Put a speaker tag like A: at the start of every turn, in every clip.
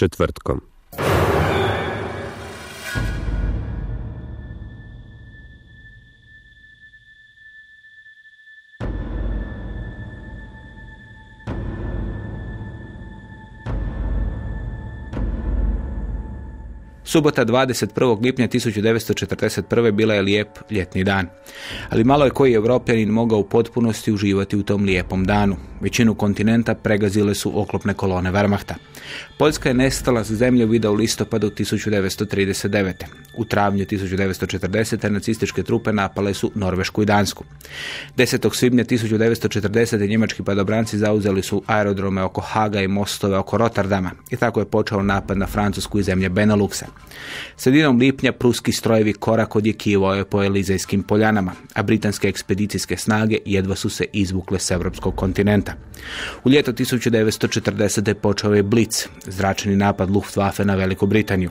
A: Povijest četvrtkom.
B: Subota 21. lipnja 1941. bila je lijep ljetni dan. Ali malo je koji evropljanin mogao u potpunosti uživati u tom lijepom danu. Većinu kontinenta pregazile su oklopne kolone Wehrmachta. Poljska je nestala s zemlje vida u listopadu 1939. U travnju 1940. nacističke trupe napale su Norvešku i Dansku. 10. svibnja 1940. njemački padobranci zauzeli su aerodrome oko Haga i mostove oko Rotterdama i tako je počeo napad na Francusku i zemlje Beneluxa. Sredinom lipnja pruski strojevi korak odjekivao je po Elizejskim poljanama, a britanske ekspedicijske snage jedva su se izvukle s europskog kontinenta. U ljeto 1940. počeo je Blitz, zračni napad Luftwaffe na Veliku Britaniju.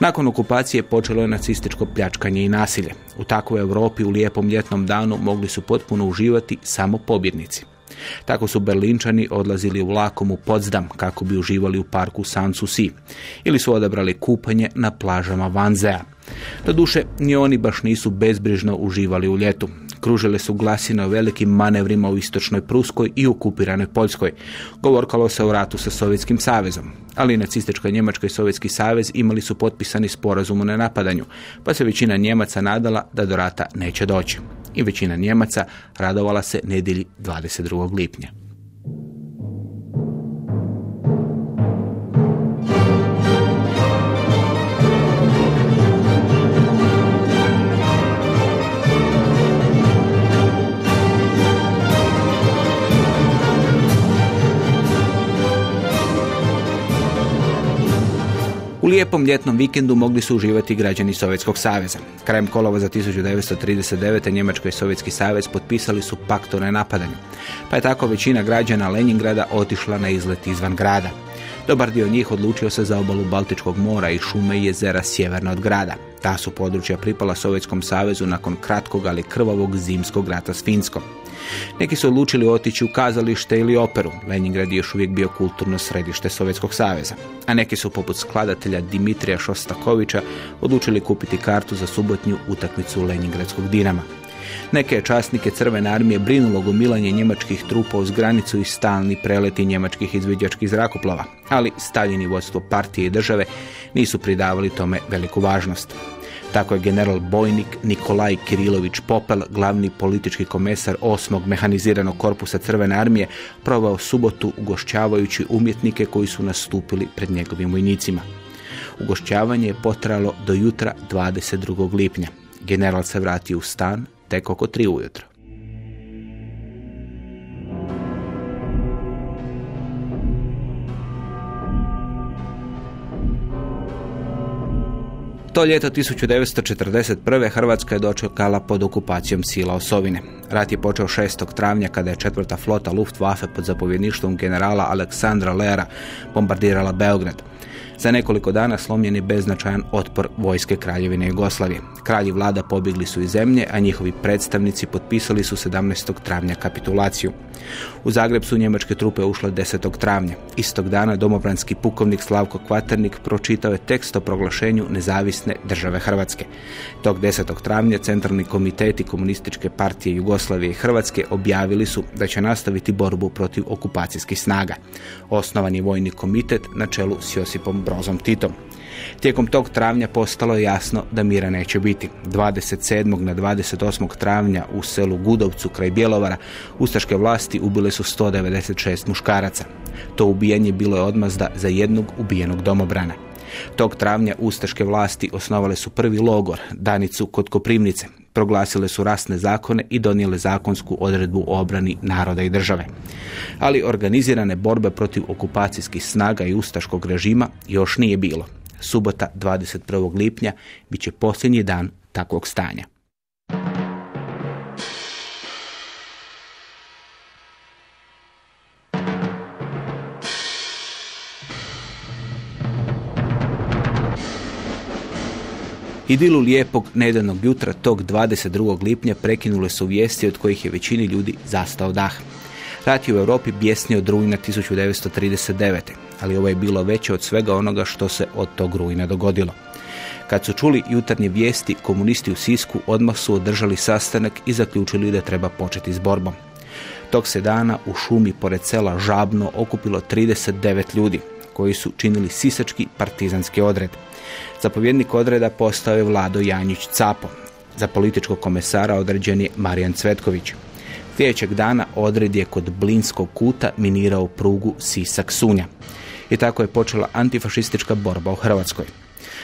B: Nakon okupacije počelo je nacističko pljačkanje i nasilje. U takvoj Europi u lijepom ljetnom danu mogli su potpuno uživati samo pobjednici. Tako su Berlinčani odlazili vlakom u Potsdam kako bi uživali u parku Sanssouci ili su odabrali kupanje na plažama Vanzea. Doduše, ni oni baš nisu bezbrižno uživali u ljetu. Kružile su glasine o velikim manevrima u istočnoj Pruskoj i okupiranoj Poljskoj. Govorkalo se o ratu sa Sovjetskim savezom. Ali nacistička Njemačka i Sovjetski savez imali su potpisani sporazum o nenapadanju, pa se većina Njemaca nadala da do rata neće doći. I većina Njemaca radovala se nedjelji 22. lipnja. Lijepom ljetnom vikendu mogli su uživati građani Sovjetskog saveza. Krajem kolova za 1939. Njemačka i Sovjetski savez potpisali su pakt o nenapadanju, pa je tako većina građana Leningrada otišla na izlet izvan grada. Dobar dio njih odlučio se za obalu Baltičkog mora i šume i jezera sjeverno od grada. Ta su područja pripala Sovjetskom savezu nakon kratkog ali krvavog zimskog rata s Finskom. Neki su odlučili otići u kazalište ili operu. Leningrad je još uvijek bio kulturno središte Sovjetskog saveza. A neki su poput skladatelja Dimitrija Šostakovića odlučili kupiti kartu za subotnju utakmicu Leningradskog Dinama. Neke je časnike Crvene armije brinulo gomilanje njemačkih trupa uz granicu i stalni preleti njemačkih izviđačkih zrakoplova, ali Staljini vodstvo partije i države nisu pridavali tome veliku važnost. Tako je general bojnik Nikolaj Kirilović Popel, glavni politički komesar 8. mehaniziranog korpusa Crvene armije, provao subotu ugošćavajući umjetnike koji su nastupili pred njegovim vojnicima. Ugošćavanje je potrajalo do jutra 22. lipnja. General se vratio u stan tek oko 3 ujutro. To ljeto 1941. Hrvatska je dočekala pod okupacijom sila Osovine. Rat je počeo 6. travnja kada je četvrta flota Luftwaffe pod zapovjedništvom generala Aleksandra Lera bombardirala Beograd. Za nekoliko dana slomljen je beznačajan otpor vojske Kraljevine Jugoslavije. Kralji vlada pobjegli su iz zemlje, a njihovi predstavnici potpisali su 17. travnja kapitulaciju. U Zagreb su njemačke trupe ušle 10. travnja. Istog dana domobranski pukovnik Slavko Kvaternik pročitao je tekst o proglašenju nezavisne države Hrvatske. Tog 10. travnja centralni komiteti komunističke partije Jugoslavije i Hrvatske objavili su da će nastaviti borbu protiv okupacijskih snaga. Osnovan je vojni komitet na čelu s Josipom Brozom Titom. Tijekom tog travnja postalo je jasno da mira neće biti. 27. na 28. travnja u selu Gudovcu kraj Bjelovara ustaške vlasti ubile su 196 muškaraca. To ubijanje bilo je odmazda za jednog ubijenog domobrana. Tog travnja ustaške vlasti osnovale su prvi logor, Danicu kod Koprivnice, proglasile su rasne zakone i donijele zakonsku odredbu o obrani naroda i države. Ali organizirane borbe protiv okupacijskih snaga i ustaškog režima još nije bilo. Subota 21. lipnja bit će posljednji dan takvog stanja. Idilu lijepog nedeljnog jutra tog 22. lipnja prekinule su vijesti od kojih je većini ljudi zastao dah. Rat je u Europi bjesnio od rujna 1939. ali ovo je bilo veće od svega onoga što se od tog rujna dogodilo. Kad su čuli jutarnje vijesti, komunisti u Sisku odmah su održali sastanak i zaključili da treba početi s borbom. Tog se dana u šumi pored sela Žabno okupilo 39 ljudi, koji su činili sisački partizanski odred. Zapovjednik odreda postao je Vlado Janjić Capo. Za političkog komesara određen je Marijan Cvetković. Sljedećeg dana odred je kod Blinskog kuta minirao prugu Sisak-Sunja. I tako je počela antifašistička borba u Hrvatskoj.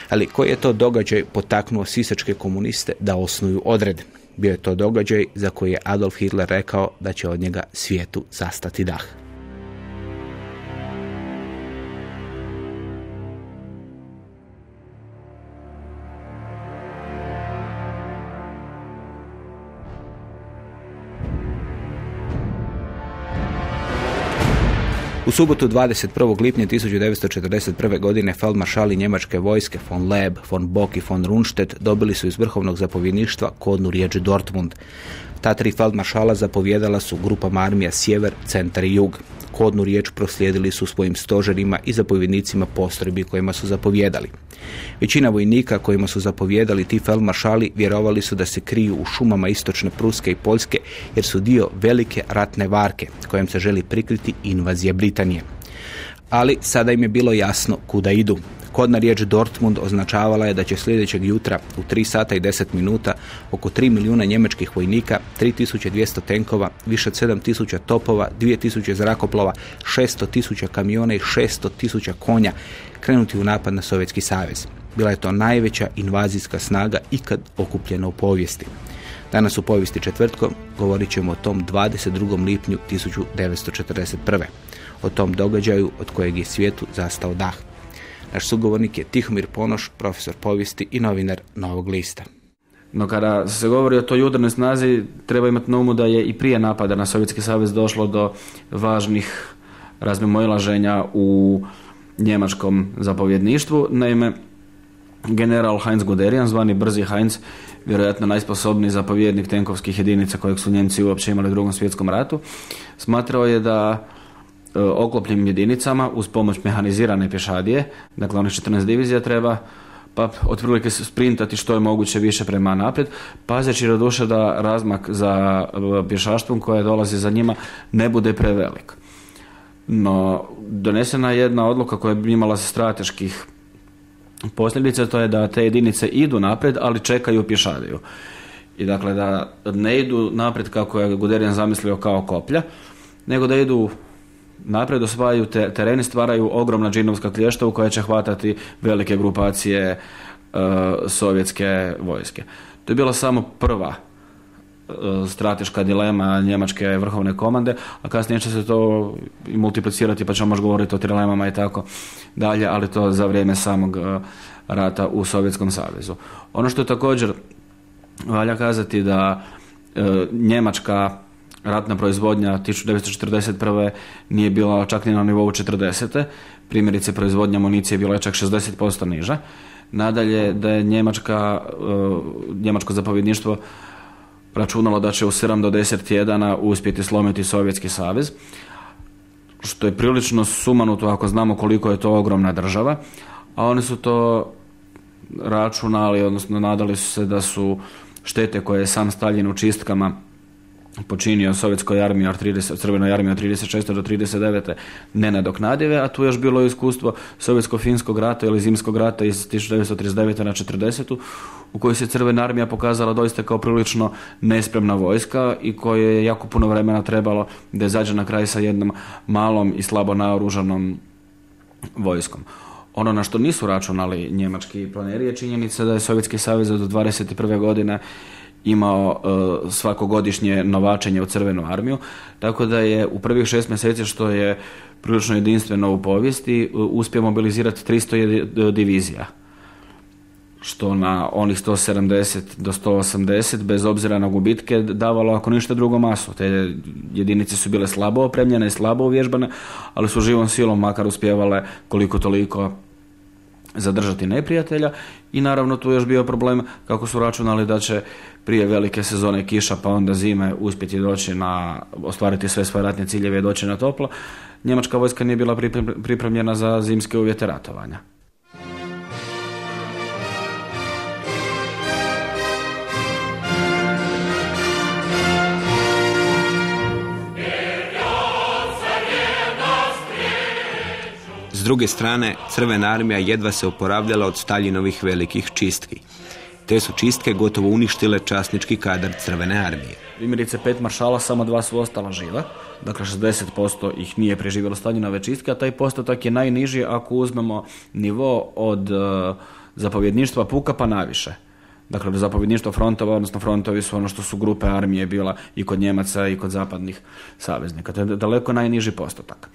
B: Ali koji je to događaj potaknuo sisačke komuniste da osnuju odred? Bio je to događaj za koji je Adolf Hitler rekao da će od njega svijetu zastati dah. U subotu 21. lipnja 1941. godine feldmaršali njemačke vojske von Leb, von Bock i von Rundstedt dobili su iz vrhovnog zapovjedništva kodnu riječ Dortmund. Ta tri feldmaršala zapovjedala su grupama armija Sjever, Centar i Jug. Kodnu riječ proslijedili su svojim stožerima i zapovjednicima postrojbi kojima su zapovjedali. Većina vojnika kojima su zapovjedali ti feldmaršali vjerovali su da se kriju u šumama istočne Pruske i Poljske jer su dio velike ratne varke kojom se želi prikriti invazija Britanije. Ali sada im je bilo jasno kuda idu. Kodna riječ Dortmund označavala je da će sljedećeg jutra u 3 sata i 10 minuta oko 3 milijuna njemačkih vojnika, 3200 tenkova, više od 7000 topova, 2000 zrakoplova, 600.000 kamiona i 600.000 konja krenuti u napad na Sovjetski savez. Bila je to najveća invazijska snaga ikad okupljena u povijesti. Danas u povijesti četvrtkom govorit ćemo o tom 22. lipnju 1941. O tom događaju od kojeg je svijetu zastao dah. Naš sugovornik je Tihomir Ponoš, profesor povijesti i novinar Novog lista.
C: No kada se govori o toj judarnoj snazi, treba imati na umu da je i prije napada na Sovjetski savez došlo do važnih razmimoilaženja u njemačkom zapovjedništvu. Naime, general Heinz Guderian, zvani Brzi Heinz, vjerojatno najsposobniji zapovjednik tenkovskih jedinica kojeg su Njemci uopće imali u drugom svjetskom ratu, smatrao je da oklopljenim jedinicama uz pomoć mehanizirane pješadije, dakle onih 14 divizija treba pa otprilike sprintati što je moguće više prema naprijed, pazeći duše da razmak za e, pješaštvom koje dolazi za njima ne bude prevelik. No, donesena je jedna odluka koja bi imala strateških posljedica, to je da te jedinice idu naprijed, ali čekaju pješadiju. I dakle da ne idu naprijed kako je Guderian zamislio kao koplja, nego da idu naprijed, osvajaju te, tereni, stvaraju ogromna džinovska klješta u koja će hvatati velike grupacije e, sovjetske vojske. To je bila samo prva E, strateška dilema njemačke vrhovne komande, a kasnije će se to i multiplicirati pa ćemo možda govoriti o trilemama i tako dalje, ali to za vrijeme samog e, rata u Sovjetskom savezu. Ono što također valja kazati da e, njemačka ratna proizvodnja 1941. nije bila čak ni na nivou 40. Primjerice proizvodnja municije bila je čak 60% niža. Nadalje da je njemačka, njemačko zapovjedništvo računalo da će u 7 do 10 tjedana uspjeti slomiti Sovjetski savez, što je prilično sumanuto ako znamo koliko je to ogromna država, a oni su to računali, odnosno nadali su se da su štete koje je sam Stalin u čistkama počinio sovjetskoj armiji od 30, crvenoj armiji od 36. do 39. nenadoknadive, a tu je još bilo iskustvo sovjetsko-finskog rata ili zimskog rata iz 1939. na 40. u kojoj se crvena armija pokazala doista kao prilično nespremna vojska i koje je jako puno vremena trebalo da izađe na kraj sa jednom malom i slabo naoružanom vojskom. Ono na što nisu računali njemački planeri je činjenica da je Sovjetski savez od 21. godine imao uh, svakogodišnje novačenje u crvenu armiju, tako da je u prvih šest mjeseci što je prilično jedinstveno u povijesti uh, uspio mobilizirati 300 divizija što na onih 170 do 180 bez obzira na gubitke davalo ako ništa drugo masu. Te jedinice su bile slabo opremljene i slabo uvježbane, ali su živom silom makar uspjevale koliko toliko zadržati neprijatelja i naravno tu je još bio problem kako su računali da će prije velike sezone kiša pa onda zime uspjeti doći na ostvariti sve svoje ratne ciljeve i doći na toplo. Njemačka vojska nije bila pripremljena za zimske uvjete ratovanja.
D: Druge strane, Crvena armija jedva se oporavljala od Staljinovih velikih čistki. Te su čistke gotovo uništile časnički kadar Crvene armije.
C: Primjerice, pet maršala, samo dva su ostala živa. Dakle, 60% ih nije preživjelo Staljinove čistke, a taj postotak je najniži ako uzmemo nivo od uh, zapovjedništva puka pa naviše. Dakle, zapovjedništvo frontova, odnosno frontovi su ono što su grupe armije bila i kod Njemaca i kod zapadnih saveznika. To je daleko najniži postotak.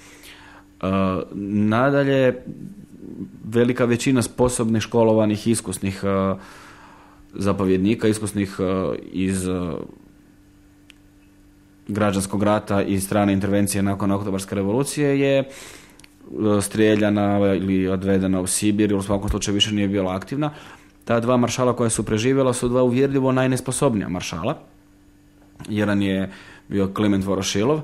C: Nadalje, velika većina sposobnih, školovanih, iskusnih uh, zapovjednika, iskusnih uh, iz građanskog rata i strane intervencije nakon oktobarske revolucije je strijeljana ili odvedena u Sibir ili u svakom slučaju više nije bila aktivna. Ta dva maršala koja su preživjela su dva uvjerljivo najnesposobnija maršala. Jedan je bio Klement Vorošilov,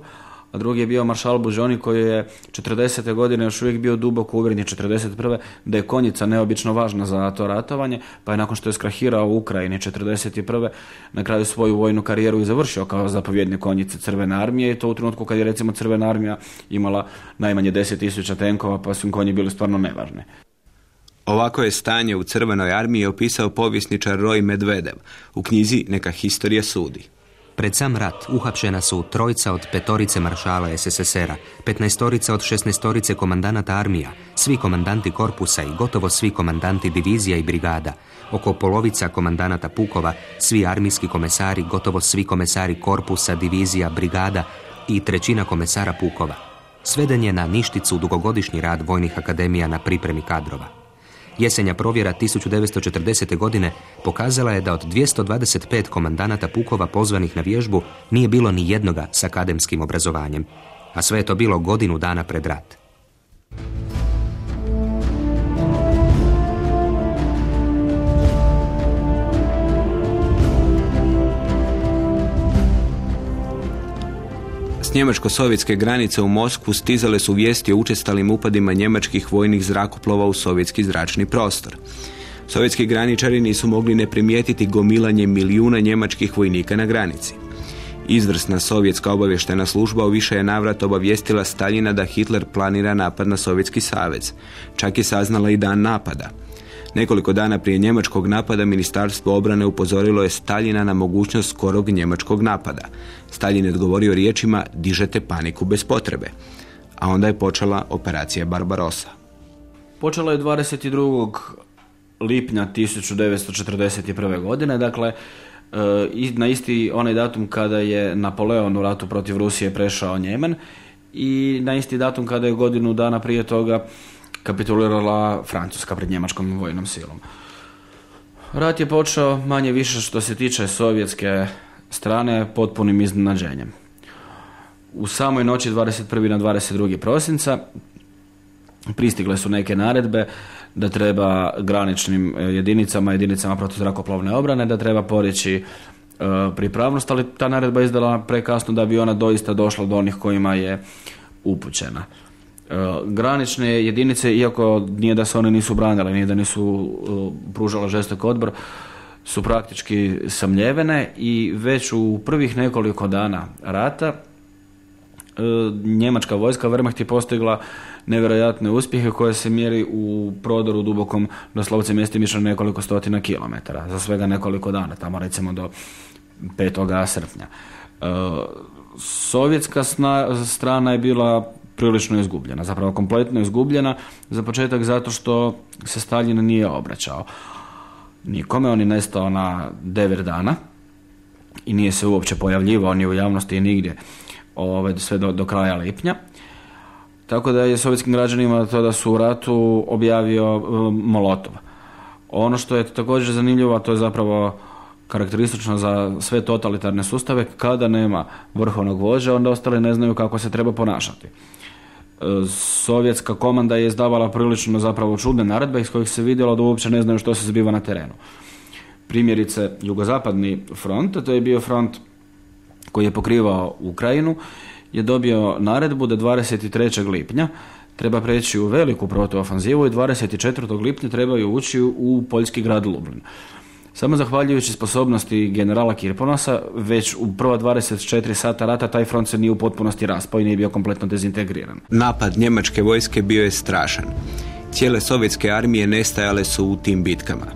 C: a drugi je bio maršal Bužoni koji je 40. godine još uvijek bio duboko uvjeren 41. da je konjica neobično važna za to ratovanje, pa je nakon što je skrahirao u Ukrajini 41. na kraju svoju vojnu karijeru i završio kao zapovjednik konjice Crvene armije i to u trenutku kad je recimo Crvena armija imala najmanje 10.000 tenkova pa su im konji bili stvarno nevažni.
D: Ovako je stanje u Crvenoj armiji opisao povjesničar Roy Medvedev u knjizi Neka historija sudi.
E: Pred sam rat uhapšena su trojica od petorice maršala SSSR-a, petnaestorica od šestnaestorice komandanata armija, svi komandanti korpusa i gotovo svi komandanti divizija i brigada, oko polovica komandanata pukova, svi armijski komesari, gotovo svi komesari korpusa, divizija, brigada i trećina komesara pukova. Sveden je na ništicu dugogodišnji rad vojnih akademija na pripremi kadrova. Jesenja provjera 1940. godine pokazala je da od 225 komandanata pukova pozvanih na vježbu nije bilo ni jednoga s akademskim obrazovanjem, a sve je to bilo godinu dana pred rat.
D: Njemačko-sovjetske granice u Moskvu stizale su vijesti o učestalim upadima njemačkih vojnih zrakoplova u sovjetski zračni prostor. Sovjetski graničari nisu mogli ne primijetiti gomilanje milijuna njemačkih vojnika na granici. Izvrsna sovjetska obavještena služba u više je navrat obavijestila Staljina da Hitler planira napad na Sovjetski savez. Čak je saznala i dan napada. Nekoliko dana prije njemačkog napada Ministarstvo obrane upozorilo je Staljina na mogućnost skorog njemačkog napada. Staljin je odgovorio riječima dižete paniku bez potrebe. A onda je počela operacija Barbarossa.
C: Počela je 22. lipnja 1941. godine, dakle e, na isti onaj datum kada je Napoleon u ratu protiv Rusije prešao Njemen i na isti datum kada je godinu dana prije toga kapitulirala Francuska pred njemačkom vojnom silom. Rat je počeo manje više što se tiče sovjetske strane potpunim iznenađenjem. U samoj noći 21. na 22. prosinca pristigle su neke naredbe da treba graničnim jedinicama, jedinicama protuzrakoplovne obrane, da treba poreći e, pripravnost, ali ta naredba izdala prekasno da bi ona doista došla do onih kojima je upućena. Granične jedinice, iako nije da se one nisu branile, nije da nisu e, pružale žestok odbor, su praktički samljevene i već u prvih nekoliko dana rata e, njemačka vojska Wehrmacht je postigla nevjerojatne uspjehe koje se mjeri u prodoru dubokom doslovce mjestimično nekoliko stotina kilometara za svega nekoliko dana, tamo recimo do 5. srpnja. E, sovjetska strana je bila prilično izgubljena, zapravo kompletno izgubljena, za početak zato što se Stalin nije obraćao nikome, on je nestao na devet dana i nije se uopće pojavljivao ni u javnosti i nigdje ove, sve do, do kraja lipnja. Tako da je sovjetskim građanima to da su u ratu objavio um, Molotov. Ono što je također zanimljivo, a to je zapravo karakteristično za sve totalitarne sustave, kada nema vrhovnog vođa, onda ostali ne znaju kako se treba ponašati. Sovjetska komanda je izdavala prilično zapravo čudne naredbe iz kojih se vidjelo da uopće ne znaju što se zbiva na terenu. Primjerice, jugozapadni front, to je bio front koji je pokrivao Ukrajinu, je dobio naredbu da 23. lipnja treba preći u veliku protuofanzivu i 24. lipnja trebaju ući u poljski grad Lublin. Samo zahvaljujući sposobnosti generala Kirponosa, već u prva 24 sata rata taj front se nije u potpunosti raspao i nije bio kompletno dezintegriran.
D: Napad njemačke vojske bio je strašan. Cijele sovjetske armije nestajale su u tim bitkama.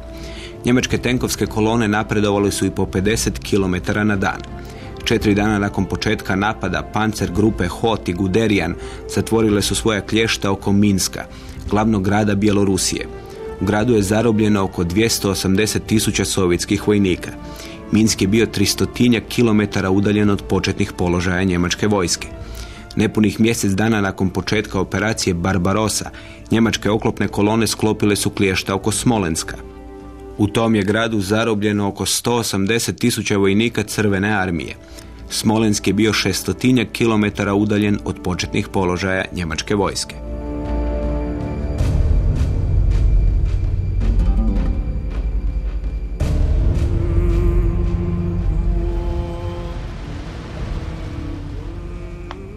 D: Njemačke tenkovske kolone napredovale su i po 50 km na dan. Četiri dana nakon početka napada pancer grupe Hot i Guderian zatvorile su svoja klješta oko Minska, glavnog grada Bjelorusije. U gradu je zarobljeno oko 280 tisuća sovjetskih vojnika. Minsk je bio tristotinjak kilometara udaljen od početnih položaja njemačke vojske. Nepunih mjesec dana nakon početka operacije Barbarosa, njemačke oklopne kolone sklopile su kliješta oko Smolenska. U tom je gradu zarobljeno oko 180 tisuća vojnika crvene armije. Smolensk je bio šestotinjak kilometara udaljen od početnih položaja njemačke vojske.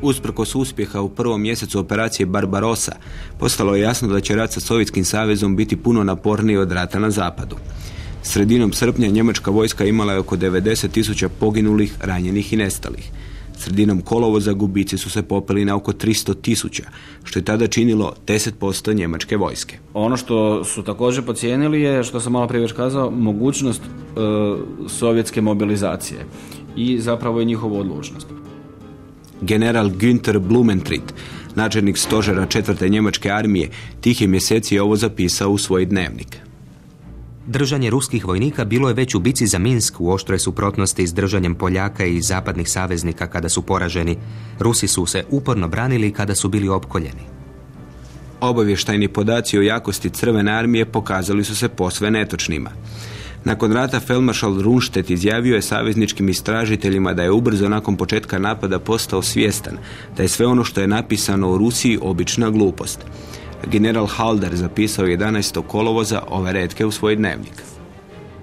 D: Usprkos uspjeha u prvom mjesecu operacije Barbarosa, postalo je jasno da će rat sa Sovjetskim savezom biti puno naporniji od rata na zapadu. Sredinom srpnja njemačka vojska imala je oko 90 tisuća poginulih, ranjenih i nestalih. Sredinom kolovoza gubici su se popeli na oko 300 tisuća, što je tada činilo 10% njemačke vojske.
C: Ono što su također pocijenili je, što sam malo prije već kazao, mogućnost e, sovjetske mobilizacije i zapravo je njihovu odlučnost
D: general Günther Blumentritt, načelnik stožera četvrte njemačke armije, tih je mjeseci ovo zapisao u svoj dnevnik.
E: Držanje ruskih vojnika bilo je već u bici za Minsk u oštroj suprotnosti s držanjem Poljaka i zapadnih saveznika kada su poraženi. Rusi su se uporno branili kada su bili opkoljeni.
D: Obavještajni podaci o jakosti crvene armije pokazali su se posve netočnima. Nakon rata Feldmaršal Runštet izjavio je savezničkim istražiteljima da je ubrzo nakon početka napada postao svjestan da je sve ono što je napisano o Rusiji obična glupost. General Halder zapisao 11. kolovoza ove redke u svoj dnevnik.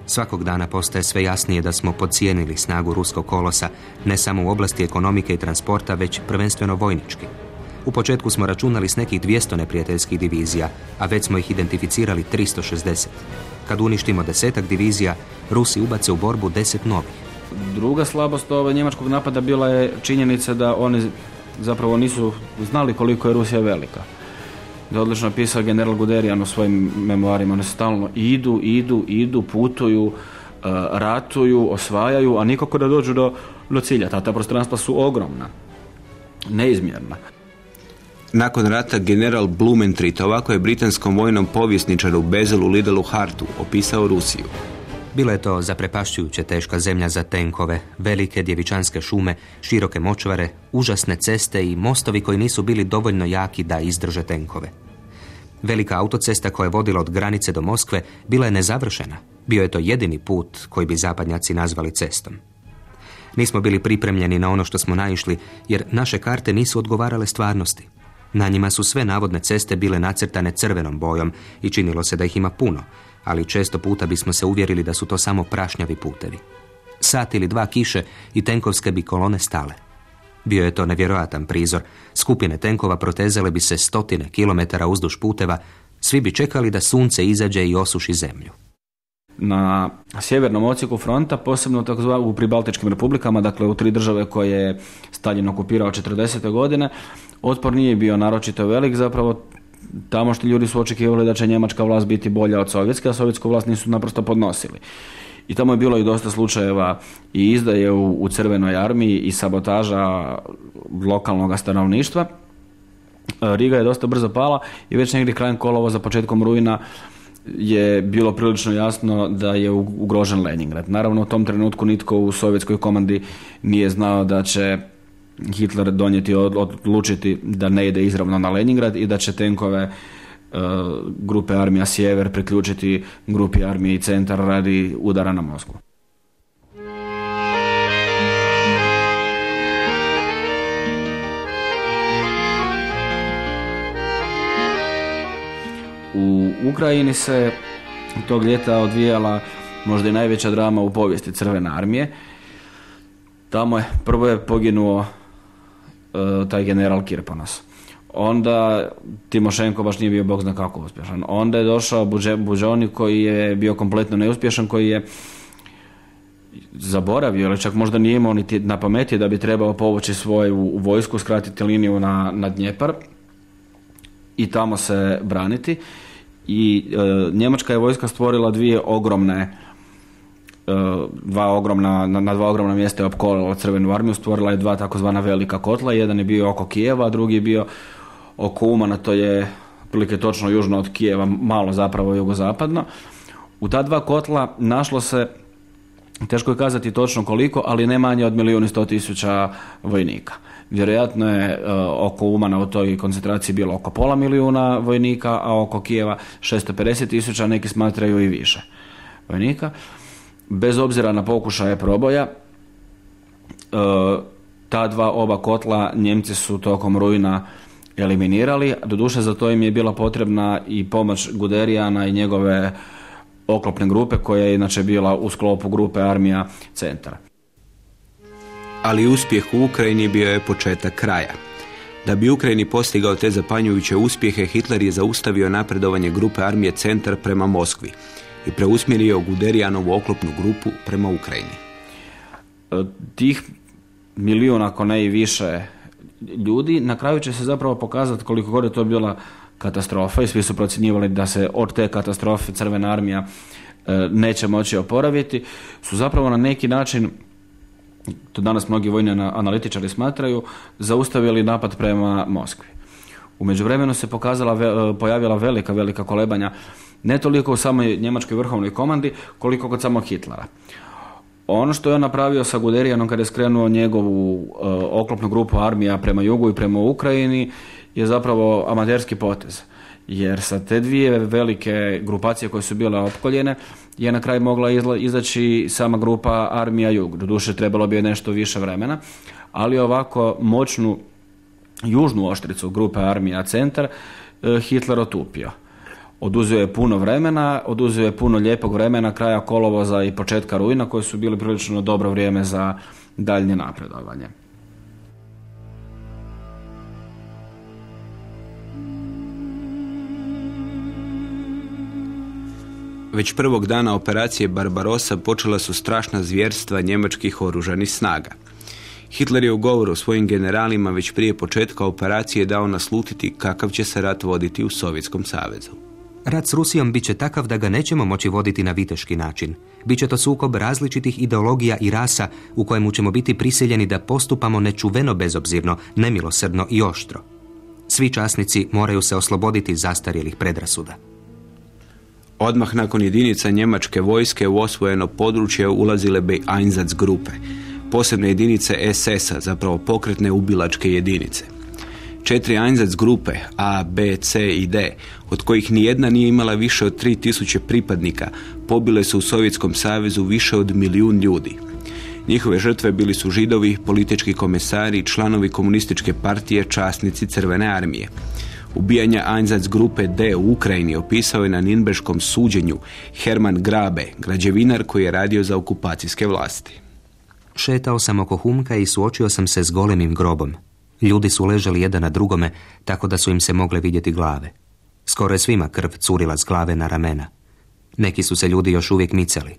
E: Svakog dana postaje sve jasnije da smo podcijenili snagu ruskog kolosa, ne samo u oblasti ekonomike i transporta, već prvenstveno vojnički. U početku smo računali s nekih 200 neprijateljskih divizija, a već smo ih identificirali 360. Kad uništimo desetak divizija, Rusi ubace u borbu deset novih.
C: Druga slabost ove njemačkog napada bila je činjenica da oni zapravo nisu znali koliko je Rusija velika. Da je odlično pisao general Guderian u svojim memoarima. Oni stalno idu, idu, idu, putuju, uh, ratuju, osvajaju, a nikako da dođu do, do cilja. Ta, ta prostranstva su ogromna, neizmjerna.
D: Nakon rata general Blumentritt ovako je britanskom vojnom povjesničaru Bezelu Lidalu Hartu opisao Rusiju.
E: Bila je to zaprepašćujuće teška zemlja za tenkove, velike djevičanske šume, široke močvare, užasne ceste i mostovi koji nisu bili dovoljno jaki da izdrže tenkove. Velika autocesta koja je vodila od granice do Moskve bila je nezavršena. Bio je to jedini put koji bi zapadnjaci nazvali cestom. Nismo bili pripremljeni na ono što smo naišli, jer naše karte nisu odgovarale stvarnosti. Na njima su sve navodne ceste bile nacrtane crvenom bojom i činilo se da ih ima puno, ali često puta bismo se uvjerili da su to samo prašnjavi putevi. Sat ili dva kiše i tenkovske bi kolone stale. Bio je to nevjerojatan prizor. Skupine tenkova protezale bi se stotine kilometara uzduž puteva, svi bi čekali da sunce izađe i osuši zemlju.
C: Na sjevernom ocijeku fronta, posebno takozva u pribaltičkim republikama, dakle u tri države koje je Stalin okupirao 40. godine, otpor nije bio naročito velik, zapravo tamošnji ljudi su očekivali da će njemačka vlast biti bolja od sovjetske, a sovjetsku vlast nisu naprosto podnosili. I tamo je bilo i dosta slučajeva i izdaje u, u crvenoj armiji i sabotaža lokalnog stanovništva. E, Riga je dosta brzo pala i već negdje krajem kolova za početkom rujna je bilo prilično jasno da je ugrožen Leningrad. Naravno u tom trenutku nitko u sovjetskoj komandi nije znao da će Hitler donijeti odlučiti da ne ide izravno na Leningrad i da će tenkove e, grupe armija Sjever priključiti grupi armije Centar radi udara na Moskvu. U Ukrajini se tog ljeta odvijala možda i najveća drama u povijesti Crvene armije. Tamo je prvo je poginuo e, taj general Kirponos. Onda Timošenko baš nije bio bog zna kako uspješan. Onda je došao Buđoni koji je bio kompletno neuspješan, koji je zaboravio ili čak možda nije imao niti na pameti da bi trebao povući svoju vojsku, skratiti liniju na, na Dnjepar i tamo se braniti i e, njemačka je vojska stvorila dvije ogromne e, dva ogromna, na, dva ogromna mjesta je opkolila crvenu armiju, stvorila je dva takozvana velika kotla, jedan je bio oko Kijeva, a drugi je bio oko Umana, to je prilike točno južno od Kijeva, malo zapravo jugozapadno. U ta dva kotla našlo se, teško je kazati točno koliko, ali ne manje od milijuna sto tisuća vojnika. Vjerojatno je e, oko Umana u toj koncentraciji bilo oko pola milijuna vojnika, a oko Kijeva 650 tisuća, neki smatraju i više vojnika. Bez obzira na pokušaje proboja, e, ta dva oba kotla Njemci su tokom rujna eliminirali, doduše za to im je bila potrebna i pomoć Guderijana i njegove oklopne grupe koja je inače bila u sklopu grupe armija centra
D: ali uspjeh u Ukrajini bio je početak kraja. Da bi Ukrajini postigao te zapanjujuće uspjehe, Hitler je zaustavio napredovanje grupe armije Centar prema Moskvi i preusmjerio Guderijanovu oklopnu grupu prema Ukrajini.
C: E, tih milijuna, ako ne i više ljudi, na kraju će se zapravo pokazati koliko god je to bila katastrofa i svi su procjenjivali da se od te katastrofe Crvena armija e, neće moći oporaviti, su zapravo na neki način to danas mnogi vojni analitičari smatraju, zaustavili napad prema Moskvi. U međuvremenu se pokazala, e, pojavila velika, velika kolebanja, ne toliko u samoj njemačkoj vrhovnoj komandi, koliko kod samog Hitlera. Ono što je on napravio sa Guderijanom kada je skrenuo njegovu uh, oklopnu grupu armija prema jugu i prema Ukrajini je zapravo amaterski potez jer sa te dvije velike grupacije koje su bile opkoljene je na kraju mogla izaći sama grupa Armija Jug. Doduše trebalo bi je nešto više vremena, ali ovako moćnu južnu oštricu grupe Armija Centar e, Hitler otupio. Oduzeo je puno vremena, oduzeo je puno lijepog vremena kraja kolovoza i početka rujna koji su bili prilično dobro vrijeme za daljnje napredovanje.
D: Već prvog dana operacije Barbarosa počela su strašna zvjerstva njemačkih oružanih snaga. Hitler je u govoru svojim generalima već prije početka operacije dao naslutiti kakav će se rat voditi u Sovjetskom savezu.
E: Rat s Rusijom bit će takav da ga nećemo moći voditi na viteški način. Biće to sukob različitih ideologija i rasa u kojemu ćemo biti prisiljeni da postupamo nečuveno bezobzirno, nemilosrdno i oštro. Svi časnici moraju se osloboditi zastarjelih predrasuda.
D: Odmah nakon jedinica njemačke vojske u osvojeno područje ulazile bi Einsatz grupe, posebne jedinice SS-a, zapravo pokretne ubilačke jedinice. Četiri Einsatz grupe, A, B, C i D, od kojih nijedna nije imala više od 3000 pripadnika, pobile su u Sovjetskom savezu više od milijun ljudi. Njihove žrtve bili su židovi, politički komesari, članovi komunističke partije, časnici Crvene armije. Ubijanja Einsatz grupe D u Ukrajini opisao je na Ninbeškom suđenju Herman Grabe, građevinar koji je radio za okupacijske vlasti.
E: Šetao sam oko humka i suočio sam se s golemim grobom. Ljudi su ležali jedan na drugome, tako da su im se mogle vidjeti glave. Skoro je svima krv curila s glave na ramena. Neki su se ljudi još uvijek micali.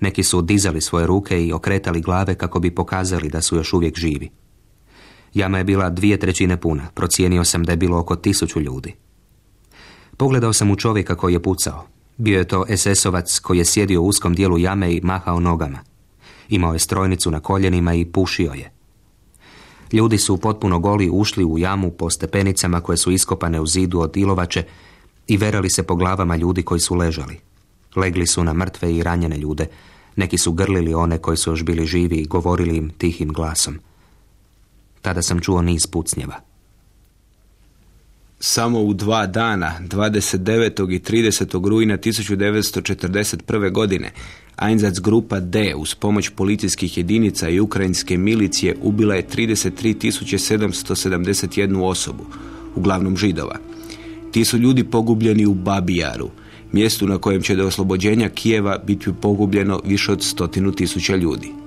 E: Neki su dizali svoje ruke i okretali glave kako bi pokazali da su još uvijek živi. Jama je bila dvije trećine puna. Procijenio sam da je bilo oko tisuću ljudi. Pogledao sam u čovjeka koji je pucao. Bio je to SS-ovac koji je sjedio u uskom dijelu jame i mahao nogama. Imao je strojnicu na koljenima i pušio je. Ljudi su potpuno goli ušli u jamu po stepenicama koje su iskopane u zidu od ilovače i verali se po glavama ljudi koji su ležali. Legli su na mrtve i ranjene ljude. Neki su grlili one koji su još bili živi i govorili im tihim glasom. Tada sam čuo niz pucnjeva.
D: Samo u dva dana, 29. i 30. rujna 1941. godine, Einsatzgrupa grupa D uz pomoć policijskih jedinica i ukrajinske milicije ubila je 33.771 osobu, uglavnom židova. Ti su ljudi pogubljeni u Babijaru, mjestu na kojem će do oslobođenja Kijeva biti pogubljeno više od stotinu tisuća ljudi.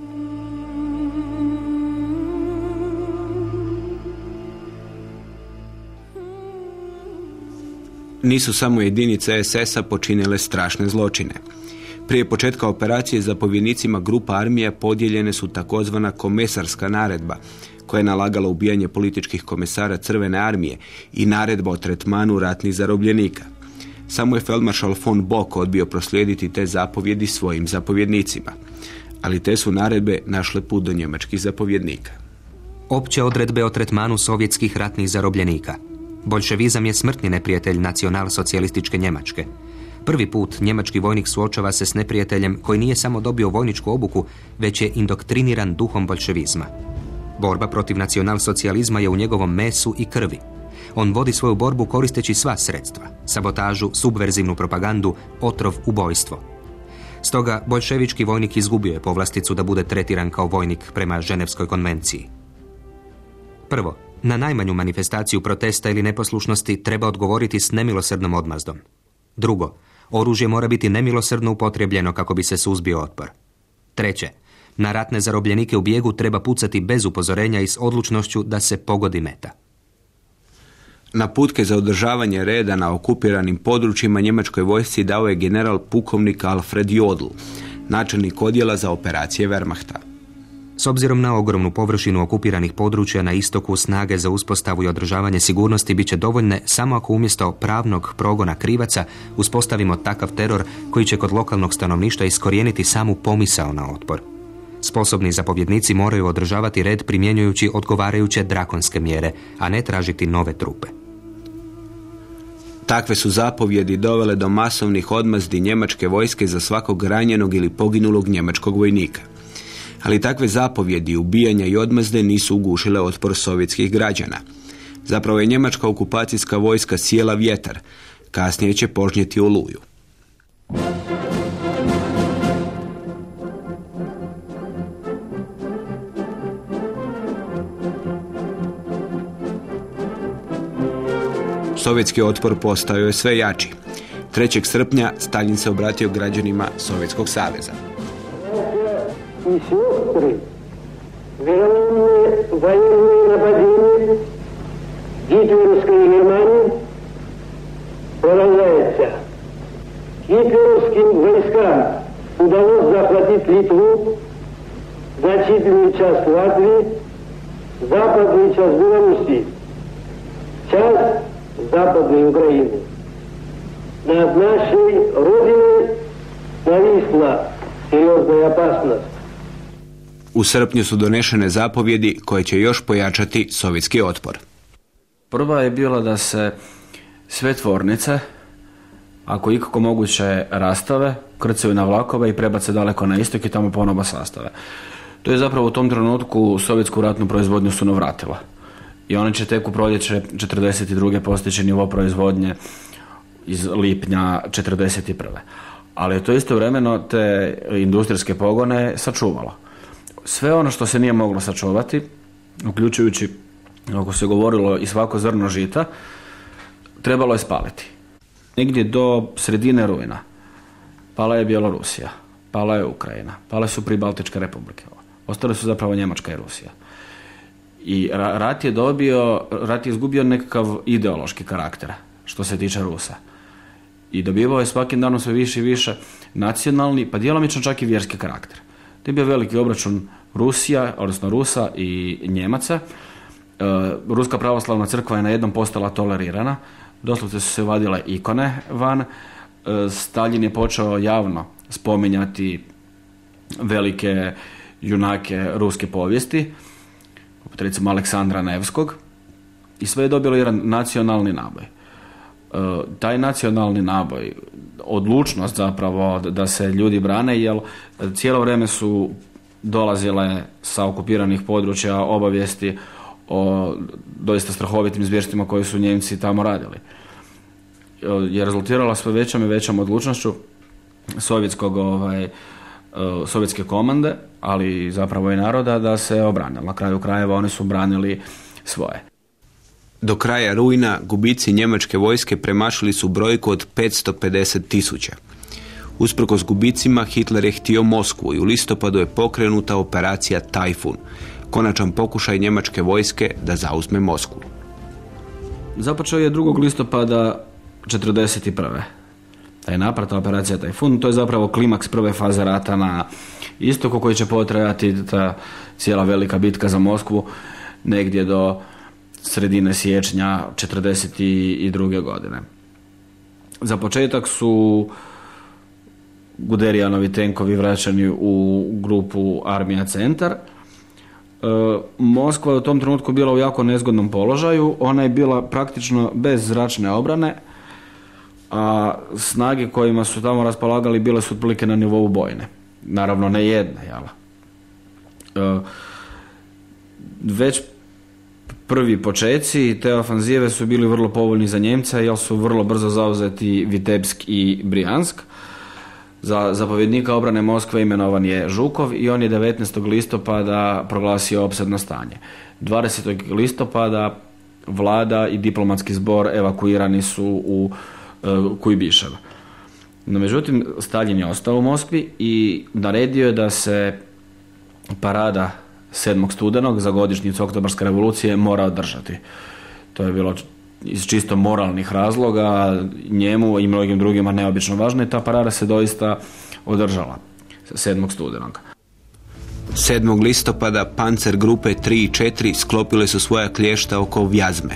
D: Nisu samo jedinice SS-a počinile strašne zločine. Prije početka operacije zapovjednicima grupa armija podijeljene su takozvana komesarska naredba, koja je nalagala ubijanje političkih komesara Crvene armije i naredba o tretmanu ratnih zarobljenika. Samo je feldmaršal von Bock odbio proslijediti te zapovjedi svojim zapovjednicima, ali te su naredbe našle put do njemačkih zapovjednika.
E: Opće odredbe o tretmanu sovjetskih ratnih zarobljenika. Bolševizam je smrtni neprijatelj nacional-socijalističke Njemačke. Prvi put njemački vojnik suočava se s neprijateljem koji nije samo dobio vojničku obuku, već je indoktriniran duhom bolševizma. Borba protiv nacional-socijalizma je u njegovom mesu i krvi. On vodi svoju borbu koristeći sva sredstva, sabotažu, subverzivnu propagandu, otrov, ubojstvo. Stoga bolševički vojnik izgubio je povlasticu da bude tretiran kao vojnik prema Ženevskoj konvenciji. Prvo, na najmanju manifestaciju protesta ili neposlušnosti treba odgovoriti s nemilosrdnom odmazdom. Drugo, oružje mora biti nemilosrdno upotrijebljeno kako bi se suzbio otpor. Treće, na ratne zarobljenike u bijegu treba pucati bez upozorenja i s odlučnošću da se pogodi meta.
D: Naputke za održavanje reda na okupiranim područjima njemačkoj vojsci dao je general pukovnik Alfred Jodl, načelnik odjela za operacije Wehrmachta.
E: S obzirom na ogromnu površinu okupiranih područja na istoku snage za uspostavu i održavanje sigurnosti bit će dovoljne samo ako umjesto pravnog progona krivaca uspostavimo takav teror koji će kod lokalnog stanovništva iskorijeniti samu pomisao na otpor. Sposobni zapovjednici moraju održavati red primjenjujući odgovarajuće drakonske mjere, a ne tražiti nove trupe.
D: Takve su zapovjedi dovele do masovnih odmazdi njemačke vojske za svakog ranjenog ili poginulog njemačkog vojnika. Ali takve zapovjedi, ubijanja i odmazde nisu ugušile otpor sovjetskih građana. Zapravo je njemačka okupacijska vojska sjela vjetar. Kasnije će požnjeti oluju. Sovjetski otpor postao je sve jači. 3. srpnja Stalin se obratio građanima Sovjetskog saveza.
F: И сестры, вероломные военные нападения гитлеровской Германии продолжается. Гитлеровским войскам удалось захватить Литву, значительную часть Латвии, западную часть Белоруссии, часть Западной Украины. Над нашей Родиной нависла серьезная опасность.
D: U srpnju su donešene zapovjedi koje će još pojačati sovjetski otpor.
C: Prva je bila da se sve tvornice, ako ikako moguće rastave, krcaju na vlakove i prebace daleko na istok i tamo ponovo sastave. To je zapravo u tom trenutku sovjetsku ratnu proizvodnju su vratila. I ona će tek u proljeće 42. postići nivo proizvodnje iz lipnja 41. Ali je to istovremeno te industrijske pogone sačuvalo sve ono što se nije moglo sačuvati, uključujući, ako se govorilo, i svako zrno žita, trebalo je spaliti. Negdje do sredine rujna pala je Bjelorusija, pala je Ukrajina, pale su Pribaltičke republike. Ostale su zapravo Njemačka i Rusija. I rat je dobio, rat je izgubio nekakav ideološki karakter što se tiče Rusa. i dobivao je svakim danom sve više i više nacionalni, pa djelomično čak i vjerski karakter. To je bio veliki obračun Rusija, odnosno Rusa i Njemaca. E, Ruska pravoslavna crkva je na jednom postala tolerirana, doslovce su se vadile ikone van, e, Stalin je počeo javno spominjati velike junake ruske povijesti, poput recimo Aleksandra Nevskog, i sve je dobilo jedan nacionalni naboj. E, taj nacionalni naboj, odlučnost zapravo da se ljudi brane, jer cijelo vrijeme su dolazile sa okupiranih područja obavijesti o doista strahovitim zvjerstvima koje su Njemci tamo radili. E, je rezultirala sve većom i većom odlučnošću sovjetskog ovaj, e, sovjetske komande, ali zapravo i naroda da se obrane. Na kraju krajeva oni su branili svoje.
D: Do kraja rujna gubici njemačke vojske premašili su brojku od 550 tisuća. Usprkos gubicima Hitler je htio Moskvu i u listopadu je pokrenuta operacija Tajfun, konačan pokušaj njemačke vojske da zauzme Moskvu.
C: Započeo je 2. listopada 1941. Taj napad, operacija Tajfun, to je zapravo klimaks prve faze rata na istoku koji će potrajati ta cijela velika bitka za Moskvu negdje do sredine siječnja 1942. godine. Za početak su Guderijanovi tenkovi vraćani u grupu Armija Centar. E, Moskva je u tom trenutku bila u jako nezgodnom položaju. Ona je bila praktično bez zračne obrane, a snage kojima su tamo raspolagali bile su otprilike na nivou bojne. Naravno ne jedna, jel? E, već prvi počeci te ofanzive su bili vrlo povoljni za Njemca jer su vrlo brzo zauzeti Vitebsk i Brijansk. Za zapovjednika obrane Moskve imenovan je Žukov i on je 19. listopada proglasio opsadno stanje. 20. listopada vlada i diplomatski zbor evakuirani su u e, Kujbišev. No međutim, Stalin je ostao u Moskvi i naredio je da se parada 7. studenog za godišnjicu Oktobarske revolucije mora održati. To je bilo iz čisto moralnih razloga njemu i mnogim drugima neobično važno i ta parada se doista održala 7. studenog.
D: 7. listopada pancer grupe 3 i 4 sklopile su svoja klješta oko Vjazme.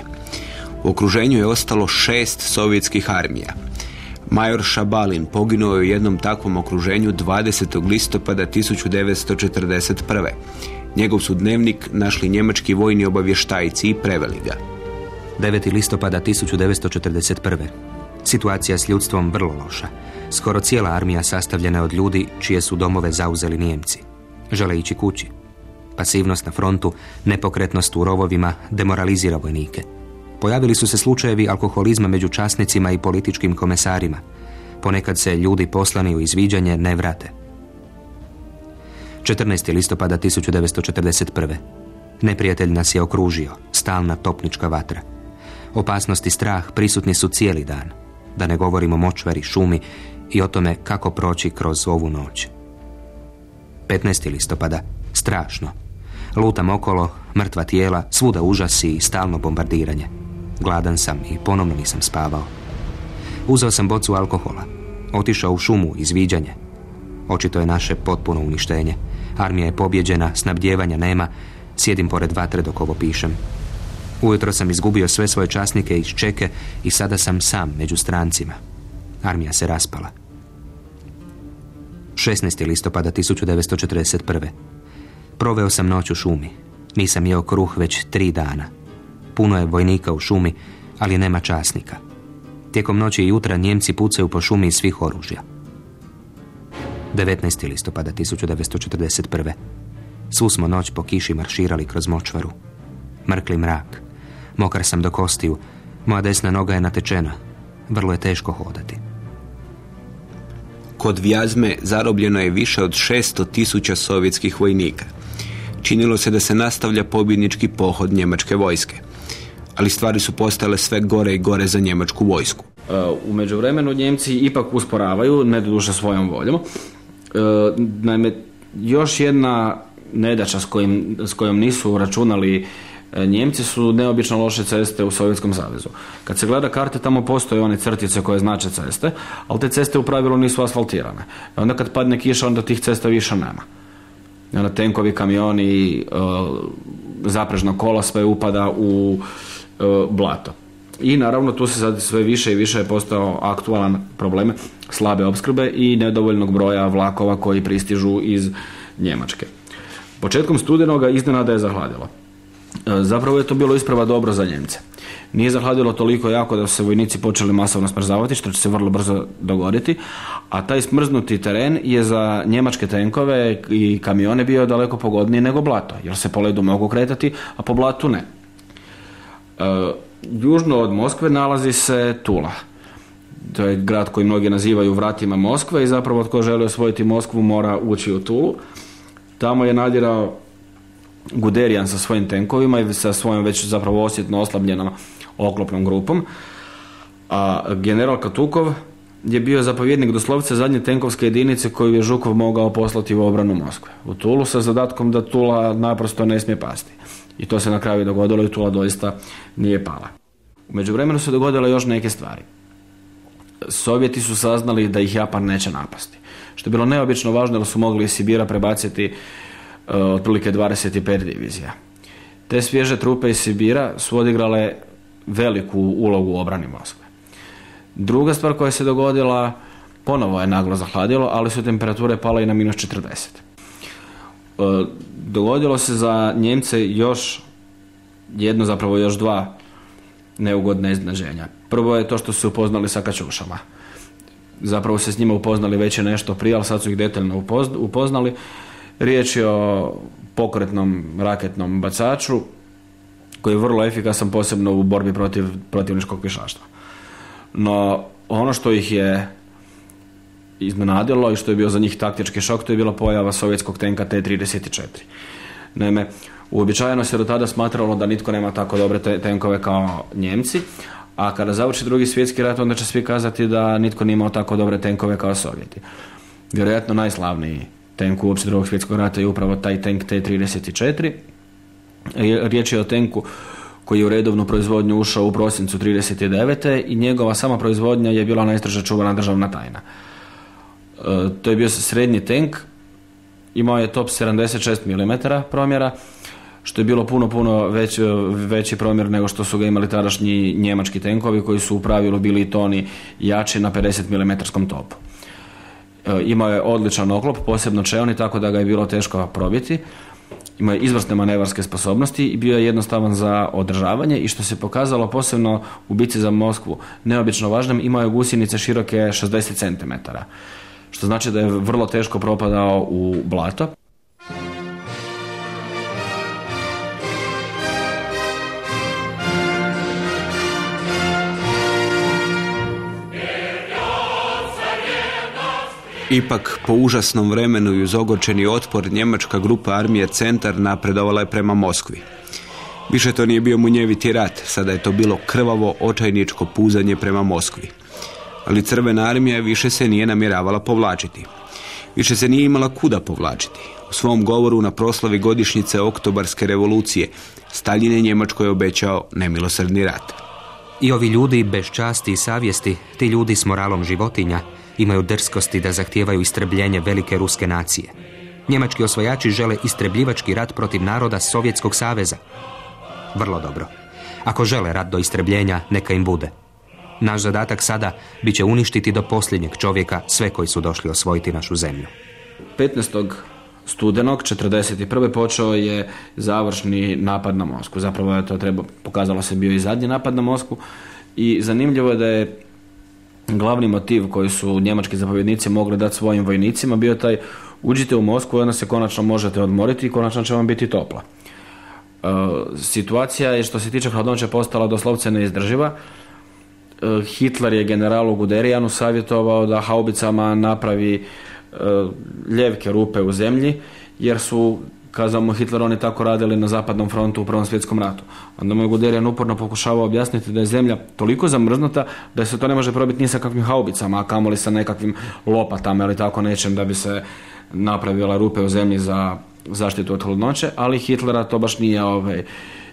D: U okruženju je ostalo šest sovjetskih armija. Major Šabalin poginuo je u jednom takvom okruženju 20. listopada 1941. Njegov su dnevnik našli njemački vojni obavještajci i preveli ga.
E: 9. listopada 1941. Situacija s ljudstvom vrlo loša. Skoro cijela armija sastavljena je od ljudi čije su domove zauzeli Nijemci. Žele ići kući. Pasivnost na frontu, nepokretnost u rovovima demoralizira vojnike. Pojavili su se slučajevi alkoholizma među časnicima i političkim komesarima. Ponekad se ljudi poslani u izviđanje ne vrate. 14. listopada 1941. Neprijatelj nas je okružio, stalna topnička vatra. Opasnost i strah prisutni su cijeli dan. Da ne govorimo o močvari, šumi i o tome kako proći kroz ovu noć. 15. listopada. Strašno. Lutam okolo, mrtva tijela, svuda užasi i stalno bombardiranje. Gladan sam i ponovno nisam spavao. Uzeo sam bocu alkohola. Otišao u šumu, izviđanje. Očito je naše potpuno uništenje. Armija je pobjeđena, snabdjevanja nema. Sjedim pored vatre dok ovo pišem. Ujutro sam izgubio sve svoje časnike iz čeke i sada sam sam među strancima. Armija se raspala. 16. listopada 1941. Proveo sam noć u šumi. Nisam jeo kruh već tri dana. Puno je vojnika u šumi, ali nema časnika. Tijekom noći i jutra Njemci pucaju po šumi iz svih oružja. 19. listopada 1941. Svu smo noć po kiši marširali kroz močvaru. Mrkli mrak. Mokar sam do kostiju. Moja desna noga je natečena. Vrlo je teško hodati.
D: Kod Vjazme zarobljeno je više od 600 tisuća sovjetskih vojnika. Činilo se da se nastavlja pobjednički pohod njemačke vojske. Ali stvari su postale sve gore i gore za njemačku vojsku.
C: E, u međuvremenu Njemci ipak usporavaju, ne doduše svojom voljom. E, naime, još jedna nedaća s, kojim, s kojom nisu računali E, Njemci su neobično loše ceste u Sovjetskom savezu. Kad se gleda karte, tamo postoje one crtice koje znače ceste, ali te ceste u pravilu nisu asfaltirane. I onda kad padne kiša, onda tih cesta više nema. I onda tenkovi, kamioni, e, zaprežna kola, sve upada u e, blato. I naravno tu se sad sve više i više je postao aktualan problem slabe opskrbe i nedovoljnog broja vlakova koji pristižu iz Njemačke. Početkom studenoga iznenada je zahladilo. E, Zapravo je to bilo isprava dobro za Njemce. Nije zahladilo toliko jako da su se vojnici počeli masovno smrzavati, što će se vrlo brzo dogoditi, a taj smrznuti teren je za njemačke tenkove i kamione bio daleko pogodniji nego blato, jer se po ledu mogu kretati, a po blatu ne. E, južno od Moskve nalazi se Tula. To je grad koji mnogi nazivaju vratima Moskve i zapravo tko želi osvojiti Moskvu mora ući u Tulu. Tamo je nadirao Guderijan sa svojim tenkovima i sa svojom već zapravo osjetno oslabljenom oklopnom grupom. A general Katukov je bio zapovjednik doslovce zadnje tenkovske jedinice koju je Žukov mogao poslati u obranu Moskve. U Tulu sa zadatkom da Tula naprosto ne smije pasti. I to se na kraju dogodilo i Tula doista nije pala. U međuvremenu se dogodile još neke stvari. Sovjeti su saznali da ih Japan neće napasti. Što je bilo neobično važno jer su mogli iz Sibira prebaciti e, otprilike 25 divizija. Te svježe trupe iz Sibira su odigrale veliku ulogu u obrani Moskve. Druga stvar koja se dogodila, ponovo je naglo zahladilo, ali su temperature pale i na minus 40. E, dogodilo se za Njemce još jedno, zapravo još dva neugodna iznenađenja. Prvo je to što su se upoznali sa kačušama. Zapravo se s njima upoznali već je nešto prije, ali sad su ih detaljno upoz- upoznali. Riječ je o pokretnom raketnom bacaču koji je vrlo efikasan posebno u borbi protiv protivničkog pješaštva. No, ono što ih je iznenadilo i što je bio za njih taktički šok, to je bila pojava sovjetskog tenka T-34. Naime, uobičajeno se do tada smatralo da nitko nema tako dobre te- tenkove kao Njemci, a kada završi drugi svjetski rat, onda će svi kazati da nitko nije imao tako dobre tenkove kao Sovjeti. Vjerojatno najslavniji tenk uopće drugog svjetskog rata je upravo taj tank T-34. Je- Riječ je o tenku koji je u redovnu proizvodnju ušao u prosincu 39. i njegova sama proizvodnja je bila najstrože čuvana državna tajna. To je bio srednji tank, imao je top 76 mm promjera, što je bilo puno, puno već, veći promjer nego što su ga imali tadašnji njemački tenkovi koji su u pravilu bili toni jači na 50 mm topu. E, Imao je odličan oklop, posebno čeoni, tako da ga je bilo teško probiti. Imao je izvrsne manevarske sposobnosti i bio je jednostavan za održavanje i što se pokazalo posebno u bici za Moskvu neobično važnim, imao je gusjenice široke 60 cm. Što znači da je vrlo teško propadao u blato.
D: Ipak, po užasnom vremenu i uz ogorčeni otpor, njemačka grupa armije Centar napredovala je prema Moskvi. Više to nije bio munjeviti rat, sada je to bilo krvavo, očajničko puzanje prema Moskvi. Ali crvena armija više se nije namjeravala povlačiti. Više se nije imala kuda povlačiti. U svom govoru na proslavi godišnjice oktobarske revolucije Stalin je Njemačkoj obećao nemilosrdni rat.
E: I ovi ljudi bez časti i savjesti, ti ljudi s moralom životinja, imaju drskosti da zahtijevaju istrebljenje velike ruske nacije. Njemački osvajači žele istrebljivački rat protiv naroda Sovjetskog saveza. Vrlo dobro. Ako žele rat do istrebljenja, neka im bude. Naš zadatak sada bit će uništiti do posljednjeg čovjeka sve koji su došli osvojiti našu zemlju.
C: 15. studenog 41. počeo je završni napad na Moskvu. Zapravo je to treba, pokazalo se bio i zadnji napad na Moskvu i zanimljivo je da je glavni motiv koji su njemački zapovjednici mogli dati svojim vojnicima bio taj uđite u Moskvu i onda se konačno možete odmoriti i konačno će vam biti topla. E, situacija je što se tiče hladnoće postala doslovce neizdrživa. E, Hitler je generalu Guderijanu savjetovao da haubicama napravi e, ljevke rupe u zemlji, jer su, kazao mu Hitler, oni tako radili na zapadnom frontu u Prvom svjetskom ratu. Onda mu je Guderijan uporno pokušavao objasniti da je zemlja toliko zamrznuta da se to ne može probiti ni sa kakvim haubicama, a kamoli sa nekakvim lopatama ili tako nečem da bi se napravila rupe u zemlji za zaštitu od hladnoće, ali Hitlera to baš nije ovaj,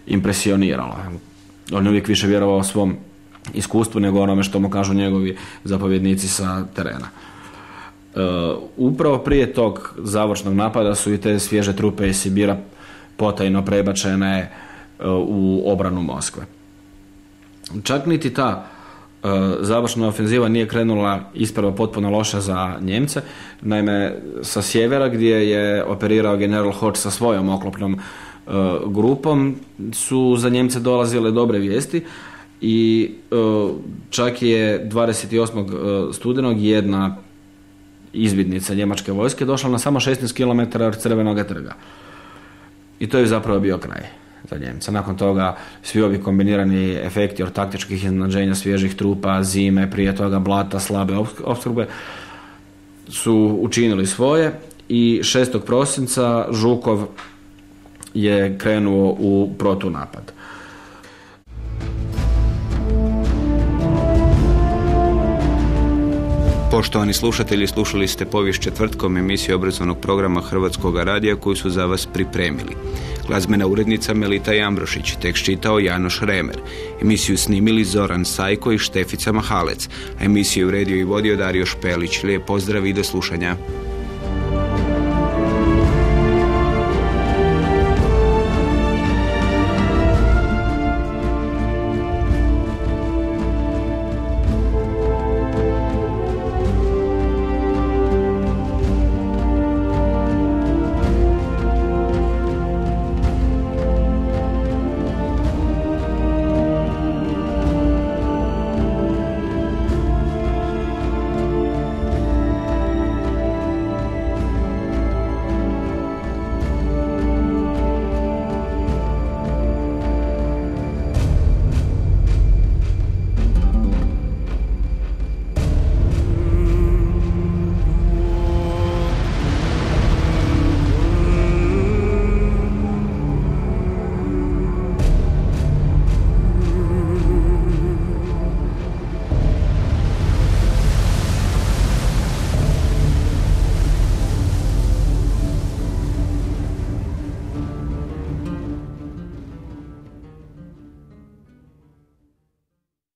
C: impresionirala. On je uvijek više vjerovao svom iskustvu nego onome što mu kažu njegovi zapovjednici sa terena. E, upravo prije tog završnog napada su i te svježe trupe iz Sibira potajno prebačene e, u obranu Moskve. Čak niti ta e, završna ofenziva nije krenula isprava potpuno loša za Njemce. Naime, sa sjevera gdje je operirao general Hoč sa svojom oklopnom e, grupom su za Njemce dolazile dobre vijesti i e, čak je 28. studenog jedna izvidnica njemačke vojske došla na samo 16 km od Crvenog trga. I to je zapravo bio kraj za Njemca. Nakon toga svi ovi kombinirani efekti od taktičkih iznenađenja svježih trupa, zime, prije toga blata, slabe opskrbe su učinili svoje i 6. prosinca Žukov je krenuo u protunapad.
D: Poštovani slušatelji, slušali ste povijest četvrtkom emisiju obrazovnog programa Hrvatskog radija koju su za vas pripremili. Glazbena urednica Melita Jambrošić, tekst čitao Janoš Remer. Emisiju snimili Zoran Sajko i Štefica Mahalec, a emisiju uredio i vodio Dario Špelić. Lijep pozdrav i do slušanja.